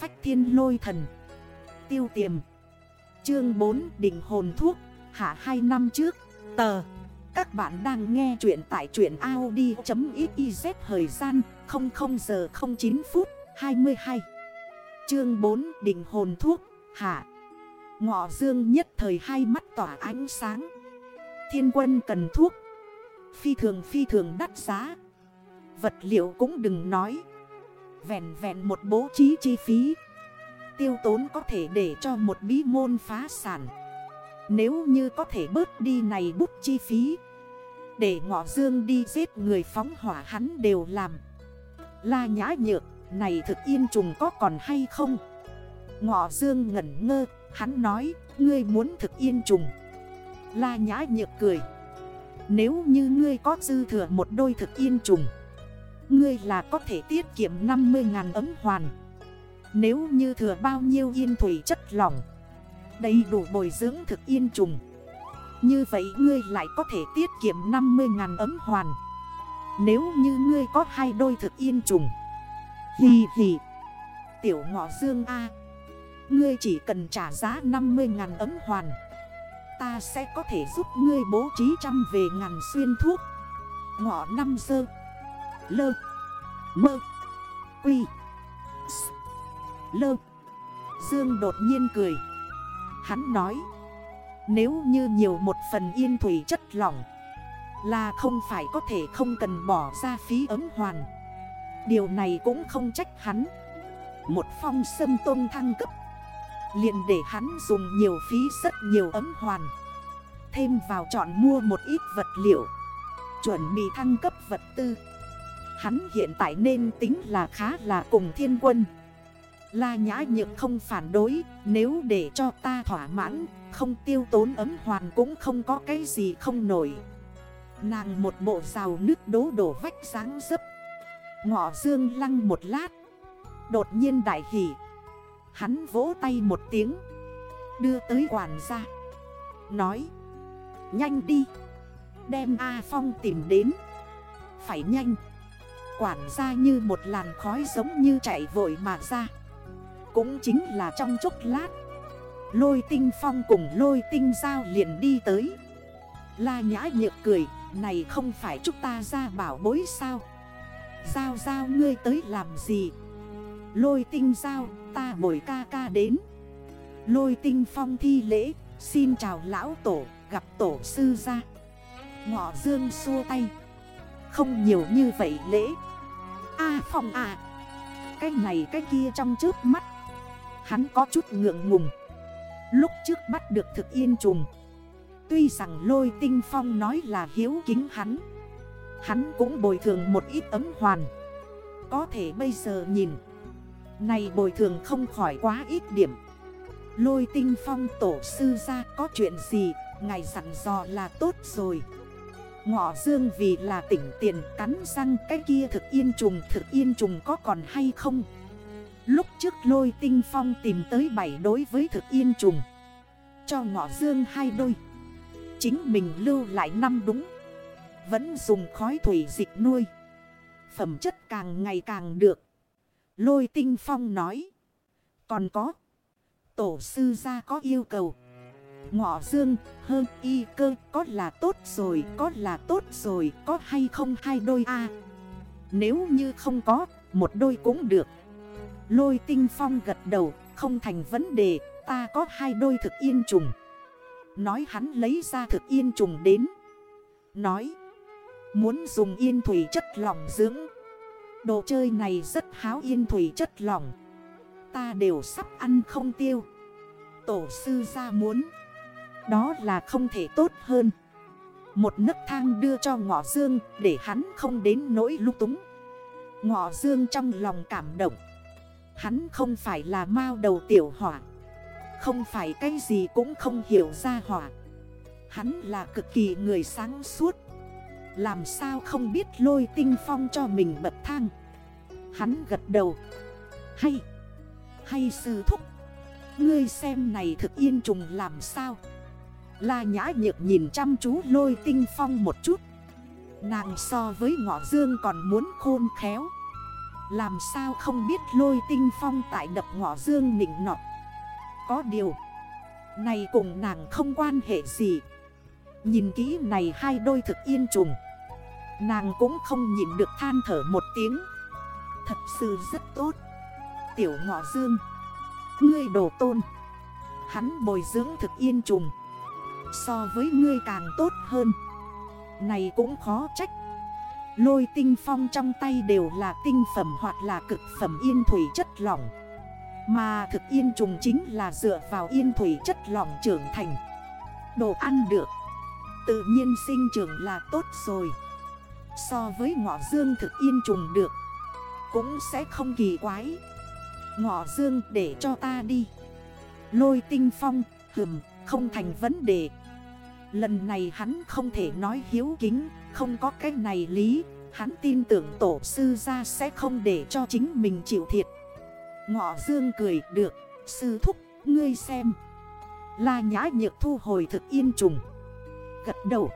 phách thiên lôi thần. Tiêu tiềm. Chương 4 đỉnh hồn thuốc. Hạ 2 năm trước, Tờ. Các bạn đang nghe chuyện tại chuyện Audi.xyz Thời gian 00 giờ 09 phút 22 Chương 4 đỉnh hồn thuốc. Hạ. Ngọ dương nhất thời hai mắt tỏa ánh sáng. Thiên quân cần thuốc. Phi thường phi thường đắt giá. Vật liệu cũng đừng nói. Vẹn vẹn một bố trí chi phí. Tiêu tốn có thể để cho một bí môn phá sản. Nếu như có thể bớt đi này bút chi phí, Để ngọ dương đi giết người phóng hỏa hắn đều làm. La nhã nhược, Này thực yên trùng có còn hay không? Ngọ dương ngẩn ngơ, Hắn nói, Ngươi muốn thực yên trùng. La nhã nhược cười, Nếu như ngươi có dư thừa một đôi thực yên trùng Ngươi là có thể tiết kiệm 50.000 ấm hoàn. Nếu như thừa bao nhiêu yên thủy chất lỏng, Đầy đủ bồi dưỡng thực yên trùng, Như vậy ngươi lại có thể tiết kiệm 50.000 ấm hoàn. Nếu như ngươi có hai đôi thực yên trùng, Hì hì, Tiểu ngọ dương A, Ngươi chỉ cần trả giá 50.000 ấm hoàn, Ta sẽ có thể giúp ngươi bố trí trăm về ngàn xuyên thuốc. Ngọ năm sơ, Lơ. Mơ. Quy. S. Lơ. Dương đột nhiên cười. Hắn nói, Nếu như nhiều một phần yên thủy chất lỏng, Là không phải có thể không cần bỏ ra phí ấm hoàn. Điều này cũng không trách hắn. Một phong sâm tôn thăng cấp, liền để hắn dùng nhiều phí rất nhiều ấm hoàn. Thêm vào chọn mua một ít vật liệu, Chuẩn bị thăng cấp vật tư. Hắn hiện tại nên tính là khá là cùng thiên quân. La nhã nhược không phản đối, Nếu để cho ta thỏa mãn, Không tiêu tốn ấm hoàn cũng không có cái gì không nổi. Nàng một bộ rào nước đố đổ vách sáng dấp. Ngọ dương lăng một lát. Đột nhiên đại hỷ Hắn vỗ tay một tiếng. Đưa tới quản gia. Nói. Nhanh đi. Đem A Phong tìm đến. Phải nhanh. Quản gia như một làn khói giống như chạy vội mà ra. Cũng chính là trong chốc lát, Lôi tinh phong cùng lôi tinh giao liền đi tới. La nhã nhược cười, Này không phải chúng ta ra bảo bối sao? Giao giao ngươi tới làm gì? Lôi tinh giao ta bồi ca ca đến. Lôi tinh phong thi lễ, Xin chào lão tổ, gặp tổ sư ra Ngọ dương xua tay. Không nhiều như vậy lễ A phòng à Cái này, cái kia trong trước mắt, Hắn có chút ngượng ngùng. Lúc trước bắt được thực yên trùng. Tuy rằng lôi tinh phong nói là hiếu kính hắn Hắn cũng bồi thường một ít ấm hoàn. Có thể bây giờ nhìn, Này bồi thường không khỏi quá ít điểm. Lôi tinh phong tổ sư ra có chuyện gì, Ngài dặn dò là tốt rồi. Ngọ dương vì là tỉnh tiền cắn răng, cái kia thực yên trùng, thực yên trùng có còn hay không? Lúc trước lôi tinh phong tìm tới bảy đối với thực yên trùng. Cho ngọ dương hai đôi. Chính mình lưu lại năm đúng. Vẫn dùng khói thủy dịch nuôi. Phẩm chất càng ngày càng được. Lôi tinh phong nói. Còn có. Tổ sư ra có yêu cầu. Ngọ dương hơn y, cơ, có là tốt rồi, Có là tốt rồi, Có hay không hai đôi a? Nếu như không có, Một đôi cũng được. Lôi tinh phong gật đầu, Không thành vấn đề, Ta có hai đôi thực yên trùng. Nói hắn lấy ra thực yên trùng đến. Nói, Muốn dùng yên thủy chất lỏng dưỡng. Đồ chơi này rất háo yên thủy chất lỏng. Ta đều sắp ăn không tiêu. Tổ sư ra muốn đó là không thể tốt hơn. Một nấc thang đưa cho ngọ dương Để hắn không đến nỗi lúc túng. Ngọ dương trong lòng cảm động. Hắn không phải là mao đầu tiểu hỏa Không phải cái gì cũng không hiểu ra hỏa Hắn là cực kỳ người sáng suốt. Làm sao không biết lôi tinh phong cho mình bậc thang? Hắn gật đầu. Hay Hay sư thúc, Ngươi xem này thực yên trùng làm sao? La nhã nhược nhìn chăm chú lôi tinh phong một chút. Nàng so với ngọ dương còn muốn khôn khéo. Làm sao không biết lôi tinh phong tại đập ngọ dương nịnh nọt? Có điều, Này cùng nàng không quan hệ gì. Nhìn kỹ này hai đôi thực yên trùng. Nàng cũng không nhìn được than thở một tiếng. Thật sự rất tốt. Tiểu ngọ dương, Ngươi đồ tôn. Hắn bồi dưỡng thực yên trùng. So với ngươi càng tốt hơn. Này cũng khó trách. Lôi tinh phong trong tay đều là tinh phẩm hoặc là cực phẩm yên thủy chất lỏng. Mà thực yên trùng chính là dựa vào yên thủy chất lỏng trưởng thành. Đồ ăn được. Tự nhiên sinh trưởng là tốt rồi. So với ngọ dương thực yên trùng được. Cũng sẽ không kỳ quái. Ngọ dương để cho ta đi. Lôi tinh phong, hừm, không thành vấn đề. Lần này hắn không thể nói hiếu kính, Không có cái này lý. Hắn tin tưởng tổ sư ra sẽ không để cho chính mình chịu thiệt. Ngọ dương cười, được, Sư thúc, ngươi xem. La nhã nhược thu hồi thực yên trùng, Gật đầu.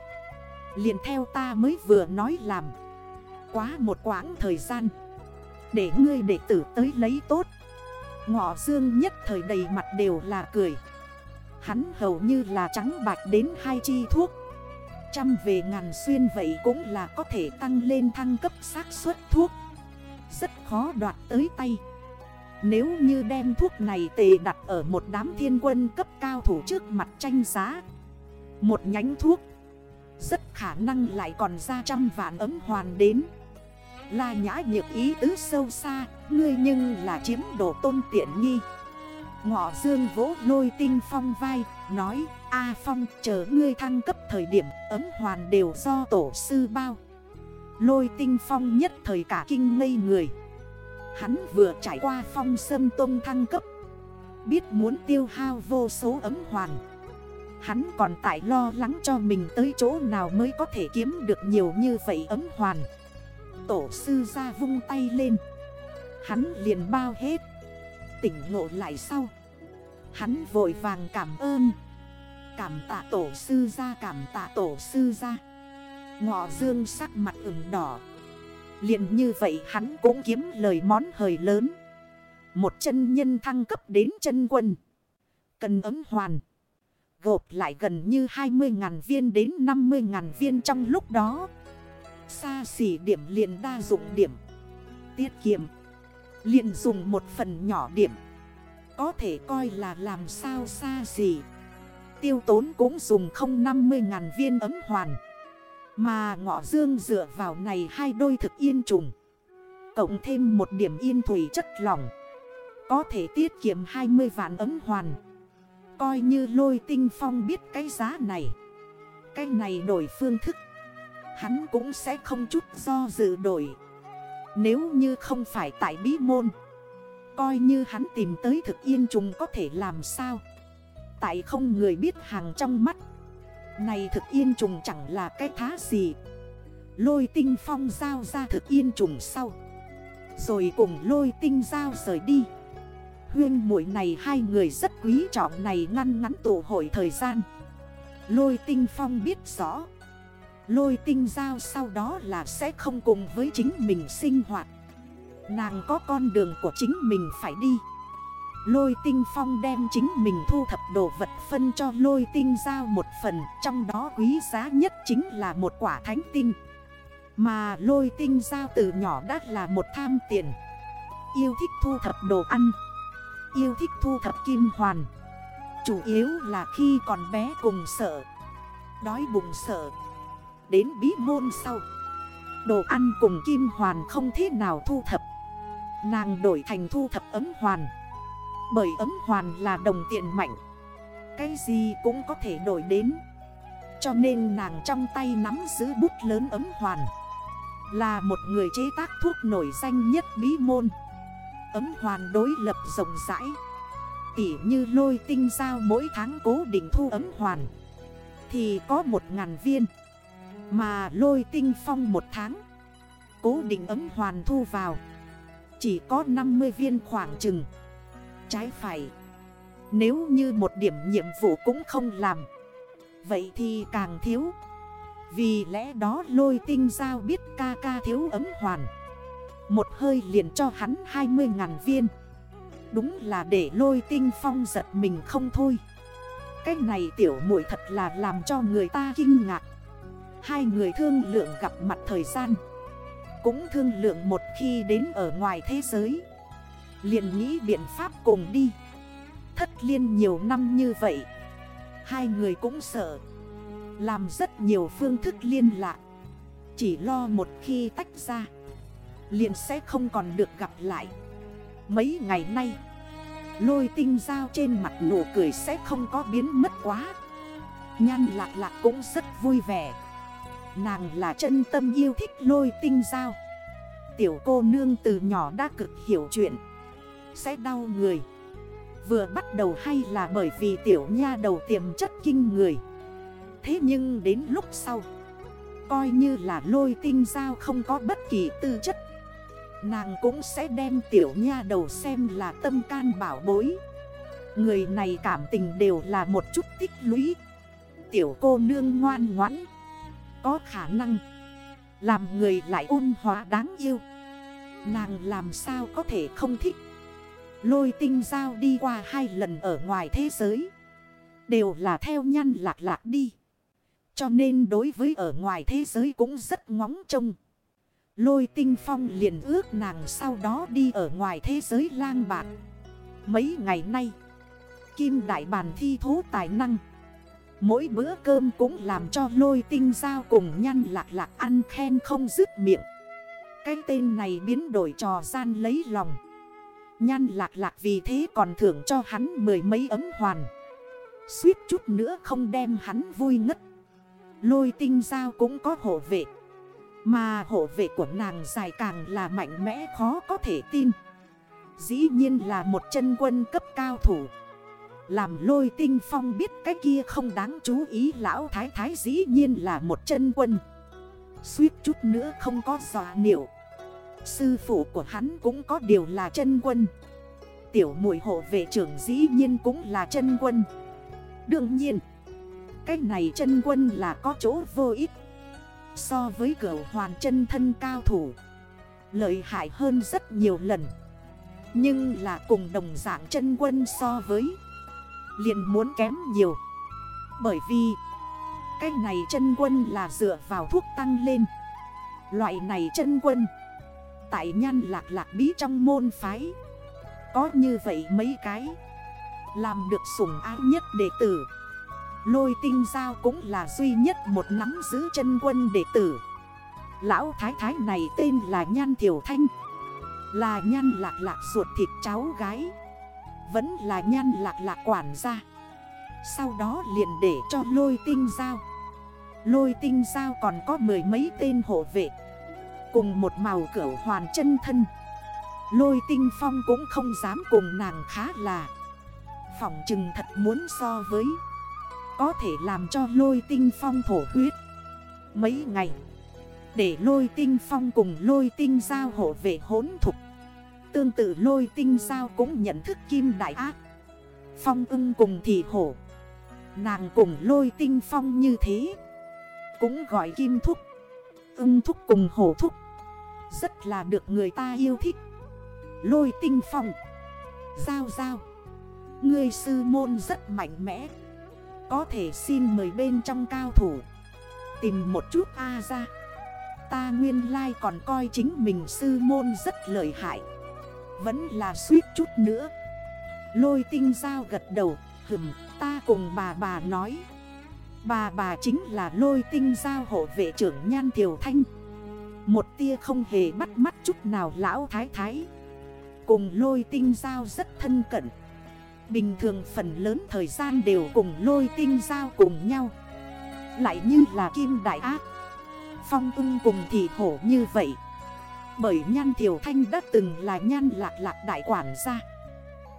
Liền theo ta mới vừa nói làm. Quá một quãng thời gian, Để ngươi đệ tử tới lấy tốt. Ngọ dương nhất thời đầy mặt đều là cười. Hắn hầu như là trắng bạch đến hai chi thuốc. Trăm về ngàn xuyên vậy cũng là có thể tăng lên thăng cấp xác suất thuốc. Rất khó đoạt tới tay. Nếu như đem thuốc này tề đặt ở một đám thiên quân cấp cao thủ trước mặt tranh giá, Một nhánh thuốc, Rất khả năng lại còn ra trăm vạn ấm hoàn đến. La nhã nhược ý tứ sâu xa, Ngươi nhưng là chiếm đồ tôn tiện nghi. Ngọ dương vỗ lôi tinh phong vai, Nói, A phong, chờ ngươi thăng cấp thời điểm, ấm hoàn đều do tổ sư bao. Lôi tinh phong nhất thời cả kinh ngây người. Hắn vừa trải qua phong sâm tông thăng cấp, Biết muốn tiêu hao vô số ấm hoàn. Hắn còn tại lo lắng cho mình tới chỗ nào mới có thể kiếm được nhiều như vậy ấm hoàn. Tổ sư ra vung tay lên. Hắn liền bao hết. Tỉnh ngộ lại sau. Hắn vội vàng cảm ơn. Cảm tạ tổ sư ra cảm tạ tổ sư ra Ngọ dương sắc mặt ửng đỏ. Liền như vậy hắn cũng kiếm lời món hời lớn. Một chân nhân thăng cấp đến chân quân. Cần ấm hoàn. Gộp lại gần như 20.000 viên đến 50.000 viên trong lúc đó. Xa xỉ điểm liền đa dụng điểm. Tiết kiệm liền dùng một phần nhỏ điểm. Có thể coi là làm sao xa gì. Tiêu tốn cũng dùng không 50 ngàn viên ấm hoàn. Mà ngọ dương dựa vào này hai đôi thực yên trùng. Cộng thêm một điểm yên thủy chất lỏng. Có thể tiết kiệm 20 vạn ấm hoàn. Coi như lôi tinh phong biết cái giá này. Cái này đổi phương thức. Hắn cũng sẽ không chút do dự đổi. Nếu như không phải tại bí môn, Coi như hắn tìm tới thực yên trùng có thể làm sao? Tại không người biết hàng trong mắt, Này thực yên trùng chẳng là cái thá gì. Lôi tinh phong giao ra thực yên trùng sau, Rồi cùng lôi tinh giao rời đi. Huyên mũi này hai người rất quý trọng này ngăn ngắn tụ hội thời gian. Lôi tinh phong biết rõ Lôi tinh giao sau đó là sẽ không cùng với chính mình sinh hoạt. Nàng có con đường của chính mình phải đi. Lôi tinh phong đem chính mình thu thập đồ vật phân cho lôi tinh giao một phần, Trong đó quý giá nhất chính là một quả thánh tinh. Mà lôi tinh giao từ nhỏ đã là một tham tiền. Yêu thích thu thập đồ ăn. Yêu thích thu thập kim hoàn. Chủ yếu là khi còn bé cùng sợ. Đói bụng sợ. Đến bí môn sau. Đồ ăn cùng kim hoàn không thế nào thu thập. Nàng đổi thành thu thập ấm hoàn. Bởi ấm hoàn là đồng tiện mạnh. Cái gì cũng có thể đổi đến. Cho nên nàng trong tay nắm giữ bút lớn ấm hoàn. Là một người chế tác thuốc nổi danh nhất bí môn. Ấm hoàn đối lập rộng rãi. Tỉ như lôi tinh giao mỗi tháng cố định thu ấm hoàn. Thì có một ngàn viên. Mà lôi tinh phong một tháng. Cố định ấm hoàn thu vào. Chỉ có 50 viên khoảng chừng. Trái phải. Nếu như một điểm nhiệm vụ cũng không làm. Vậy thì càng thiếu. Vì lẽ đó lôi tinh giao biết ca ca thiếu ấm hoàn. Một hơi liền cho hắn 20 ngàn viên. Đúng là để lôi tinh phong giật mình không thôi. Cái này tiểu muội thật là làm cho người ta kinh ngạc. Hai người thương lượng gặp mặt thời gian. Cũng thương lượng một khi đến ở ngoài thế giới. Liền nghĩ biện pháp cùng đi. Thất liên nhiều năm như vậy. Hai người cũng sợ. Làm rất nhiều phương thức liên lạc. Chỉ lo một khi tách ra. Liền sẽ không còn được gặp lại. Mấy ngày nay, Lôi tinh dao trên mặt nụ cười sẽ không có biến mất quá. Nhan lạc lạc cũng rất vui vẻ. Nàng là chân tâm yêu thích lôi tinh dao Tiểu cô nương từ nhỏ đã cực hiểu chuyện. Sẽ đau người. Vừa bắt đầu hay là bởi vì tiểu nha đầu tiềm chất kinh người. Thế nhưng đến lúc sau, Coi như là lôi tinh giao không có bất kỳ tư chất. Nàng cũng sẽ đem tiểu nha đầu xem là tâm can bảo bối. Người này cảm tình đều là một chút tích lũy. Tiểu cô nương ngoan ngoãn có khả năng. Làm người lại ôn hóa đáng yêu. Nàng làm sao có thể không thích? Lôi tinh giao đi qua hai lần ở ngoài thế giới. Đều là theo nhăn lạc lạc đi. Cho nên đối với ở ngoài thế giới cũng rất ngóng trông. Lôi tinh phong liền ước nàng sau đó đi ở ngoài thế giới lang bạc. Mấy ngày nay, Kim đại bàn thi thú tài năng Mỗi bữa cơm cũng làm cho lôi tinh giao cùng nhăn lạc lạc ăn khen không dứt miệng. Cái tên này biến đổi trò gian lấy lòng. Nhan lạc lạc vì thế còn thưởng cho hắn mười mấy ấm hoàn. Suýt chút nữa không đem hắn vui ngất. Lôi tinh giao cũng có hộ vệ. Mà hộ vệ của nàng dài càng là mạnh mẽ khó có thể tin. Dĩ nhiên là một chân quân cấp cao thủ. Làm lôi tinh phong biết cái kia không đáng chú ý, Lão thái thái dĩ nhiên là một chân quân. Suýt chút nữa không có dọa niệu. Sư phụ của hắn cũng có điều là chân quân. Tiểu mùi hộ vệ trưởng dĩ nhiên cũng là chân quân. Đương nhiên, Cái này chân quân là có chỗ vô ích. So với cửa hoàn chân thân cao thủ, Lợi hại hơn rất nhiều lần. Nhưng là cùng đồng dạng chân quân so với liền muốn kém nhiều. Bởi vì, Cái này chân quân là dựa vào thuốc tăng lên. Loại này chân quân, Tại nhan lạc lạc bí trong môn phái, Có như vậy mấy cái, Làm được sủng ái nhất đệ tử. Lôi tinh giao cũng là duy nhất một nắm giữ chân quân đệ tử. Lão thái thái này tên là Nhan Thiểu Thanh, Là Nhan Lạc Lạc ruột thịt cháu gái. Vẫn là Nhan Lạc Lạc quản gia. Sau đó liền để cho lôi tinh giao. Lôi tinh giao còn có mười mấy tên hộ vệ. Cùng một màu cỡ hoàn chân thân. Lôi tinh phong cũng không dám cùng nàng khá là. Phỏng chừng thật muốn so với. Có thể làm cho lôi tinh phong thổ huyết. Mấy ngày. Để lôi tinh phong cùng lôi tinh giao hộ vệ hốn thục. Tương tự lôi tinh sao cũng nhận thức kim đại ác. Phong ưng cùng thị hổ. Nàng cùng lôi tinh phong như thế. Cũng gọi kim thúc. Ưng thúc cùng hổ thúc. Rất là được người ta yêu thích. Lôi tinh phong. Giao giao. Người sư môn rất mạnh mẽ. Có thể xin mời bên trong cao thủ. Tìm một chút A ra Ta nguyên lai còn coi chính mình sư môn rất lợi hại. Vẫn là suýt chút nữa. Lôi tinh giao gật đầu, Hừm, ta cùng bà bà nói. Bà bà chính là lôi tinh giao hộ vệ trưởng Nhan Thiều Thanh. Một tia không hề bắt mắt chút nào lão thái thái. Cùng lôi tinh giao rất thân cận. Bình thường phần lớn thời gian đều cùng lôi tinh giao cùng nhau. Lại như là kim đại ác. Phong ưng cùng thị hổ như vậy. Bởi nhan thiểu thanh đã từng là nhan lạc lạc đại quản gia.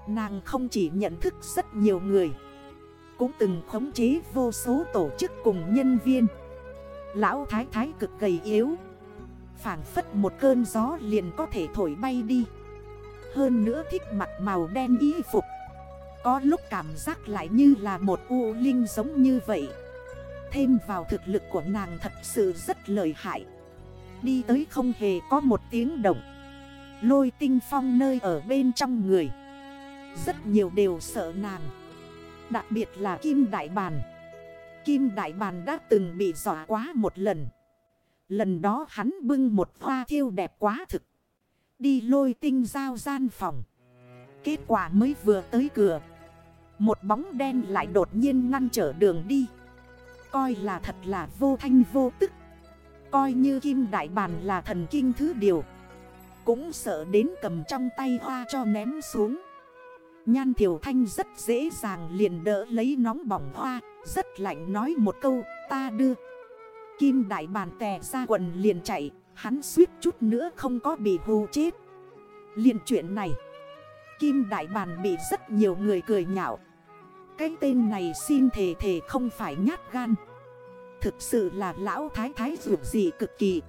Nàng không chỉ nhận thức rất nhiều người, Cũng từng khống chế vô số tổ chức cùng nhân viên. Lão thái thái cực gầy yếu Phản phất một cơn gió liền có thể thổi bay đi. Hơn nữa thích mặt màu đen y phục, Có lúc cảm giác lại như là một u linh giống như vậy. Thêm vào thực lực của nàng thật sự rất lợi hại. Đi tới không hề có một tiếng động. Lôi tinh phong nơi ở bên trong người. Rất nhiều đều sợ nàng. Đặc biệt là Kim Đại Bàn. Kim Đại Bàn đã từng bị dọa quá một lần. Lần đó hắn bưng một hoa thiêu đẹp quá thực. Đi lôi tinh giao gian phòng. Kết quả mới vừa tới cửa. Một bóng đen lại đột nhiên ngăn trở đường đi. Coi là thật là vô thanh vô tức. Coi như kim đại bàn là thần kinh thứ điều. Cũng sợ đến cầm trong tay hoa cho ném xuống. Nhan Thiểu Thanh rất dễ dàng liền đỡ lấy nóng bỏng hoa, Rất lạnh nói một câu, ta đưa. Kim đại bàn tè ra quần liền chạy, Hắn suýt chút nữa không có bị hù chết. Liền chuyện này, Kim đại bàn bị rất nhiều người cười nhạo. Cái tên này xin thề thề không phải nhát gan. Thực sự là lão thái thái dù gì cực kỳ.